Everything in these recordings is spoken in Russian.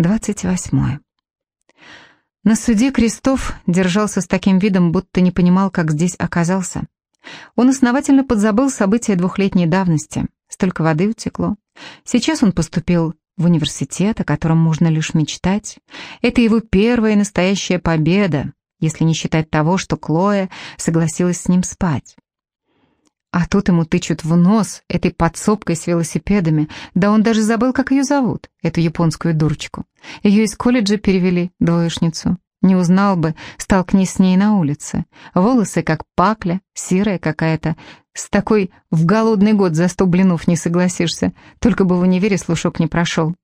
28. На суде Крестов держался с таким видом, будто не понимал, как здесь оказался. Он основательно подзабыл события двухлетней давности. Столько воды утекло. Сейчас он поступил в университет, о котором можно лишь мечтать. Это его первая настоящая победа, если не считать того, что Клоя согласилась с ним спать. А тут ему тычут в нос этой подсобкой с велосипедами, да он даже забыл, как ее зовут, эту японскую дурочку. Ее из колледжа перевели, двоечницу. Не узнал бы, столкнись с ней на улице. Волосы как пакля, серая какая-то. С такой в голодный год за сто блинов не согласишься, только бы в универе слушок не прошел.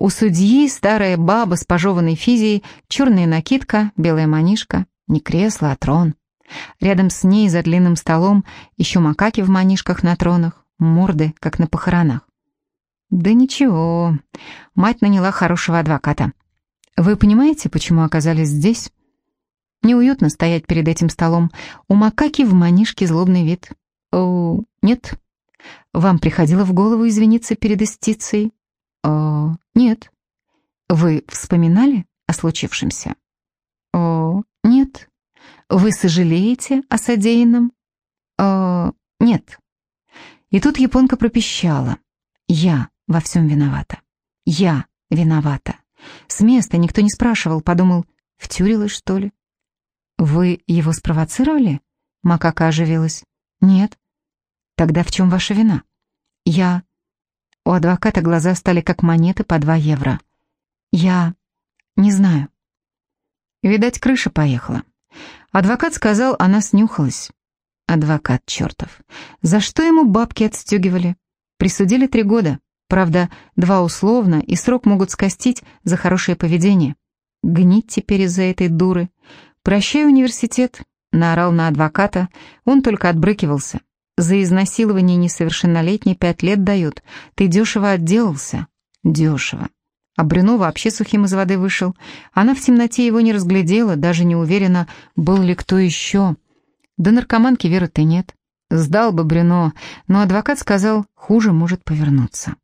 У судьи старая баба с пожеванной физией, черная накидка, белая манишка. Не кресло, а трон. Рядом с ней за длинным столом еще макаки в манишках на тронах, морды, как на похоронах. Да ничего, мать наняла хорошего адвоката. Вы понимаете, почему оказались здесь? Неуютно стоять перед этим столом. У макаки в манишке злобный вид. О, нет. Вам приходило в голову извиниться перед истицей? О, нет. Вы вспоминали о случившемся? Вы сожалеете о содеянном? О, нет. И тут японка пропищала. Я во всем виновата. Я виновата. С места никто не спрашивал, подумал, втюрилась, что ли? Вы его спровоцировали? Макака оживилась. Нет. Тогда в чем ваша вина? Я... У адвоката глаза стали как монеты по два евро. Я... не знаю. Видать, крыша поехала. Адвокат сказал, она снюхалась. Адвокат чертов. За что ему бабки отстегивали? Присудили три года. Правда, два условно, и срок могут скостить за хорошее поведение. Гнить теперь из-за этой дуры. «Прощай, университет», — наорал на адвоката. Он только отбрыкивался. «За изнасилование несовершеннолетней пять лет дают. Ты дешево отделался». «Дешево». А Брюно вообще сухим из воды вышел. Она в темноте его не разглядела, даже не уверена, был ли кто еще. Да наркоманки веры-то нет. Сдал бы Брюно, но адвокат сказал, хуже может повернуться.